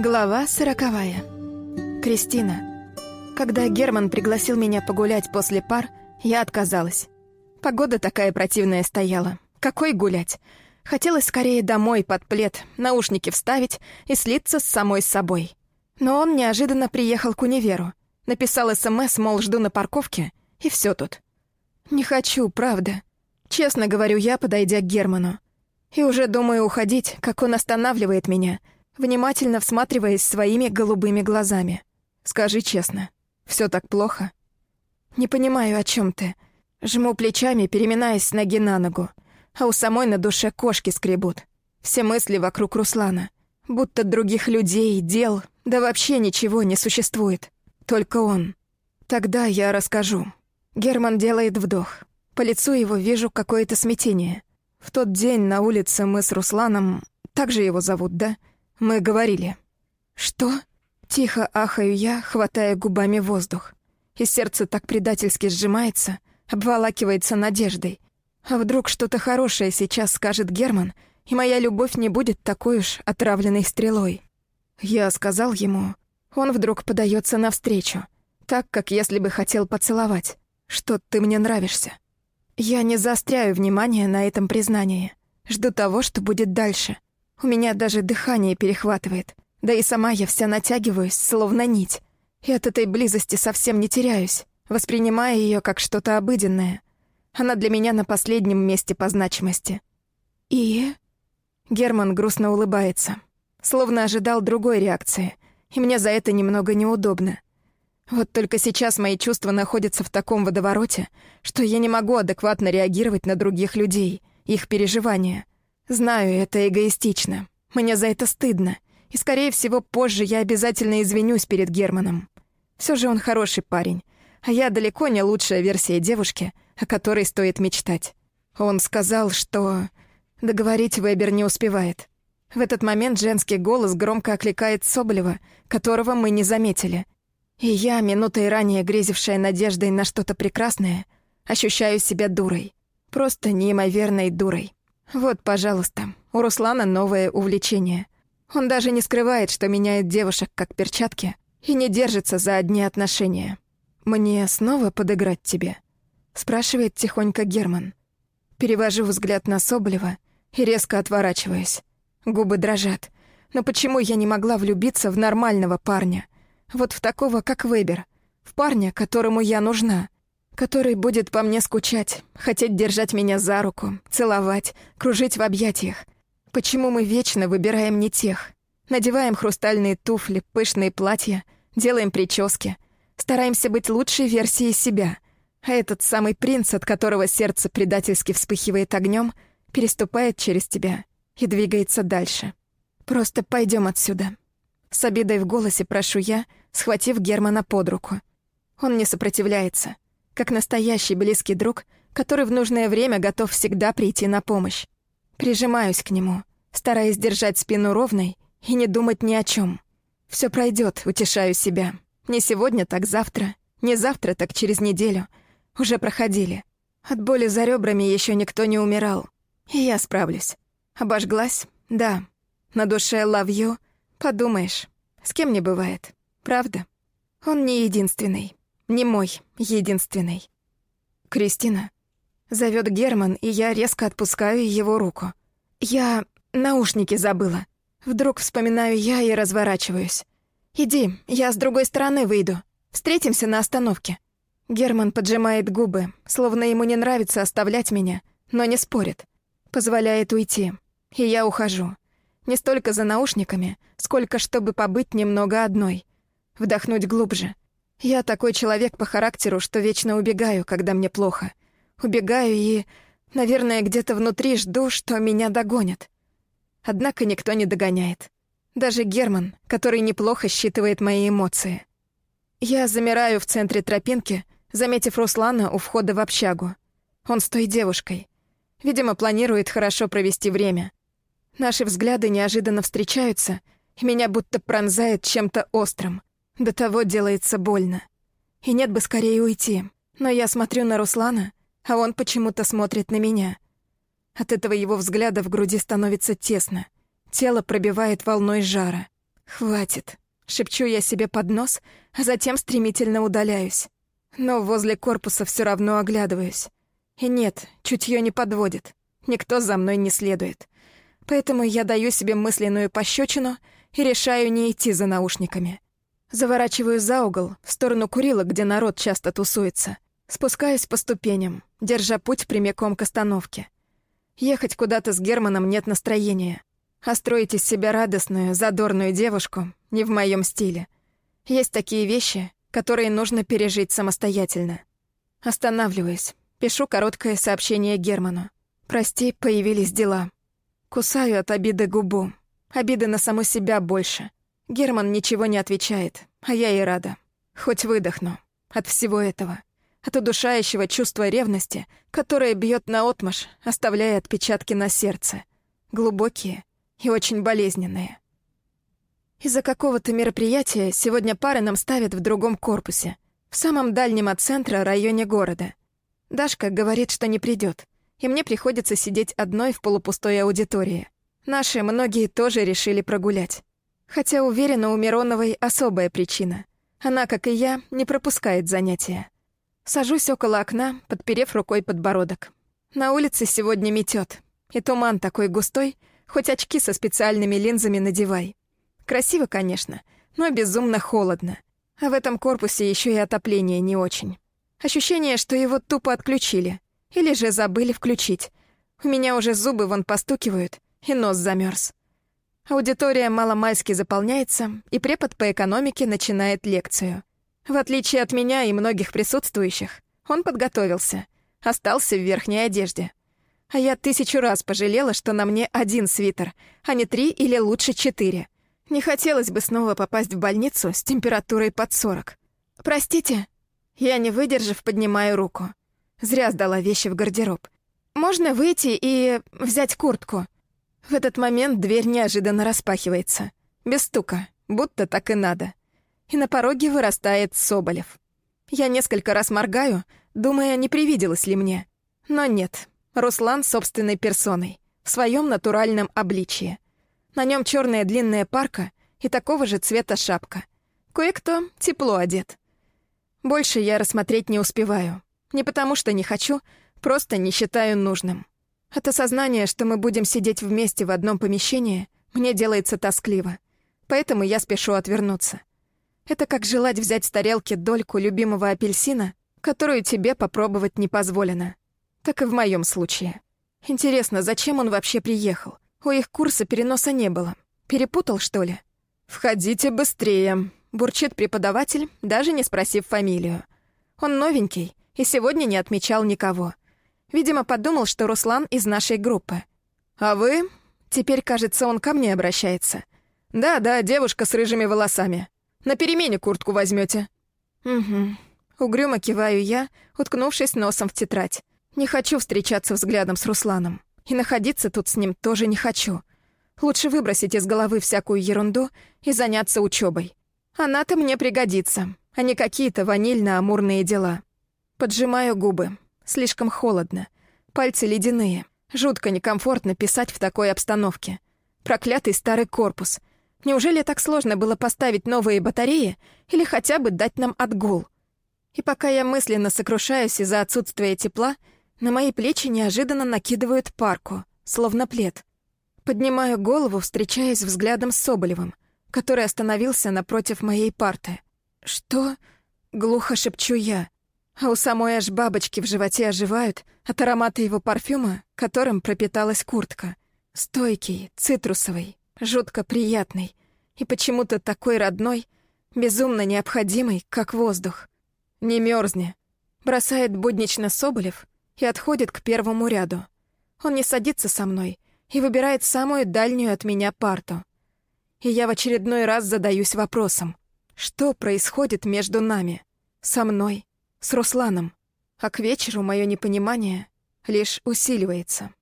Глава сороковая. Кристина. Когда Герман пригласил меня погулять после пар, я отказалась. Погода такая противная стояла. Какой гулять? Хотелось скорее домой под плед, наушники вставить и слиться с самой собой. Но он неожиданно приехал к универу. Написал СМС, мол, жду на парковке, и все тут. Не хочу, правда. Честно говорю я, подойдя к Герману. И уже думаю уходить, как он останавливает меня — внимательно всматриваясь своими голубыми глазами. «Скажи честно, все так плохо?» «Не понимаю, о чем ты». Жму плечами, переминаясь с ноги на ногу, а у самой на душе кошки скребут. Все мысли вокруг Руслана. Будто других людей, дел, да вообще ничего не существует. Только он. Тогда я расскажу. Герман делает вдох. По лицу его вижу какое-то смятение. В тот день на улице мы с Русланом... Так же его зовут, да? Мы говорили. Что? Тихо ахаю я, хватая губами воздух. И сердце так предательски сжимается, обволакивается надеждой. А вдруг что-то хорошее сейчас скажет Герман, и моя любовь не будет такой уж отравленной стрелой. Я сказал ему, он вдруг подается навстречу, так, как если бы хотел поцеловать. Что ты мне нравишься. Я не заостряю внимание на этом признании. Жду того, что будет дальше — у меня даже дыхание перехватывает. Да и сама я вся натягиваюсь, словно нить. И от этой близости совсем не теряюсь, воспринимая ее как что-то обыденное. Она для меня на последнем месте по значимости. И... Герман грустно улыбается, словно ожидал другой реакции, и мне за это немного неудобно. Вот только сейчас мои чувства находятся в таком водовороте, что я не могу адекватно реагировать на других людей, их переживания. Знаю, это эгоистично. Мне за это стыдно. И, скорее всего, позже я обязательно извинюсь перед Германом. Все же он хороший парень. А я далеко не лучшая версия девушки, о которой стоит мечтать. Он сказал, что... Договорить Вебер не успевает. В этот момент женский голос громко окликает Соболева, которого мы не заметили. И я, минутой ранее грезившая надеждой на что-то прекрасное, ощущаю себя дурой. Просто неимоверной дурой. Вот, пожалуйста, у Руслана новое увлечение. Он даже не скрывает, что меняет девушек как перчатки и не держится за одни отношения. «Мне снова подыграть тебе?» — спрашивает тихонько Герман. Перевожу взгляд на Соболева и резко отворачиваюсь. Губы дрожат. Но почему я не могла влюбиться в нормального парня? Вот в такого, как Вебер. В парня, которому я нужна — который будет по мне скучать, хотеть держать меня за руку, целовать, кружить в объятиях. Почему мы вечно выбираем не тех? Надеваем хрустальные туфли, пышные платья, делаем прически, стараемся быть лучшей версией себя. А этот самый принц, от которого сердце предательски вспыхивает огнем, переступает через тебя и двигается дальше. Просто пойдем отсюда. С обидой в голосе прошу я, схватив Германа под руку. Он не сопротивляется — как настоящий близкий друг, который в нужное время готов всегда прийти на помощь. Прижимаюсь к нему, стараясь держать спину ровной и не думать ни о чем. Все пройдет, утешаю себя. Не сегодня, так завтра. Не завтра, так через неделю. Уже проходили. От боли за ребрами еще никто не умирал. И я справлюсь. Обожглась? Да. На душе you? Подумаешь, с кем не бывает. Правда? Он не единственный. Не мой, единственный. Кристина. Зовет Герман, и я резко отпускаю его руку. Я наушники забыла. Вдруг вспоминаю я и разворачиваюсь. «Иди, я с другой стороны выйду. Встретимся на остановке». Герман поджимает губы, словно ему не нравится оставлять меня, но не спорит. Позволяет уйти. И я ухожу. Не столько за наушниками, сколько чтобы побыть немного одной. Вдохнуть глубже. Я такой человек по характеру, что вечно убегаю, когда мне плохо. Убегаю и, наверное, где-то внутри жду, что меня догонят. Однако никто не догоняет. Даже Герман, который неплохо считывает мои эмоции. Я замираю в центре тропинки, заметив Руслана у входа в общагу. Он с той девушкой. Видимо, планирует хорошо провести время. Наши взгляды неожиданно встречаются, и меня будто пронзает чем-то острым. До того делается больно. И нет бы скорее уйти. Но я смотрю на Руслана, а он почему-то смотрит на меня. От этого его взгляда в груди становится тесно. Тело пробивает волной жара. Хватит. Шепчу я себе под нос, а затем стремительно удаляюсь. Но возле корпуса все равно оглядываюсь. И нет, чутье не подводит. Никто за мной не следует. Поэтому я даю себе мысленную пощечину и решаю не идти за наушниками. Заворачиваю за угол, в сторону курила, где народ часто тусуется. Спускаюсь по ступеням, держа путь прямиком к остановке. Ехать куда-то с Германом нет настроения. А строить из себя радостную, задорную девушку не в моем стиле. Есть такие вещи, которые нужно пережить самостоятельно. Останавливаюсь, пишу короткое сообщение Герману. «Прости, появились дела». Кусаю от обиды губу. Обиды на саму себя больше. Герман ничего не отвечает, а я и рада. Хоть выдохну от всего этого. От удушающего чувства ревности, которое бьет наотмашь, оставляя отпечатки на сердце. Глубокие и очень болезненные. Из-за какого-то мероприятия сегодня пары нам ставят в другом корпусе, в самом дальнем от центра районе города. Дашка говорит, что не придет, и мне приходится сидеть одной в полупустой аудитории. Наши многие тоже решили прогулять. Хотя, уверена, у Мироновой особая причина. Она, как и я, не пропускает занятия. Сажусь около окна, подперев рукой подбородок. На улице сегодня метет, и туман такой густой, хоть очки со специальными линзами надевай. Красиво, конечно, но безумно холодно. А в этом корпусе еще и отопление не очень. Ощущение, что его тупо отключили. Или же забыли включить. У меня уже зубы вон постукивают, и нос замерз. Аудитория маломальски заполняется, и препод по экономике начинает лекцию. В отличие от меня и многих присутствующих, он подготовился, остался в верхней одежде. А я тысячу раз пожалела, что на мне один свитер, а не три или лучше четыре — не хотелось бы снова попасть в больницу с температурой под 40. «Простите?» Я, не выдержав, поднимаю руку. Зря сдала вещи в гардероб. «Можно выйти и взять куртку?» В этот момент дверь неожиданно распахивается. Без стука, будто так и надо. И на пороге вырастает Соболев. Я несколько раз моргаю, думая, не привиделось ли мне. Но нет, Руслан собственной персоной, в своем натуральном обличье — на нем черная длинная парка и такого же цвета шапка. Кое-кто тепло одет. Больше я рассмотреть не успеваю. Не потому что не хочу, просто не считаю нужным. От осознания, что мы будем сидеть вместе в одном помещении, мне делается тоскливо. Поэтому я спешу отвернуться. Это как желать взять с тарелки дольку любимого апельсина, которую тебе попробовать не позволено. Так и в моем случае. Интересно, зачем он вообще приехал? У их курса переноса не было. Перепутал, что ли? «Входите быстрее», — бурчит преподаватель, даже не спросив фамилию. Он новенький и сегодня не отмечал никого. Видимо, подумал, что Руслан из нашей группы. «А вы?» Теперь, кажется, он ко мне обращается. «Да-да, девушка с рыжими волосами. На перемене куртку возьмете. «Угу». Угрюмо киваю я, уткнувшись носом в тетрадь. Не хочу встречаться взглядом с Русланом. И находиться тут с ним тоже не хочу. Лучше выбросить из головы всякую ерунду и заняться учебой. Она-то мне пригодится, а не какие-то ванильно-амурные дела. Поджимаю губы. Слишком холодно. Пальцы ледяные. Жутко некомфортно писать в такой обстановке. Проклятый старый корпус. Неужели так сложно было поставить новые батареи или хотя бы дать нам отгул? И пока я мысленно сокрушаюсь из-за отсутствия тепла, на мои плечи неожиданно накидывают парку, словно плед. Поднимаю голову, встречаясь взглядом с Соболевым, который остановился напротив моей парты. «Что?» — глухо шепчу я. А у самой аж бабочки в животе оживают от аромата его парфюма, которым пропиталась куртка. Стойкий, цитрусовый, жутко приятный и почему-то такой родной, безумно необходимый, как воздух. «Не мерзни», — бросает буднично Соболев, и отходит к первому ряду. Он не садится со мной и выбирает самую дальнюю от меня парту. И я в очередной раз задаюсь вопросом, что происходит между нами, со мной, с Русланом. А к вечеру мое непонимание лишь усиливается.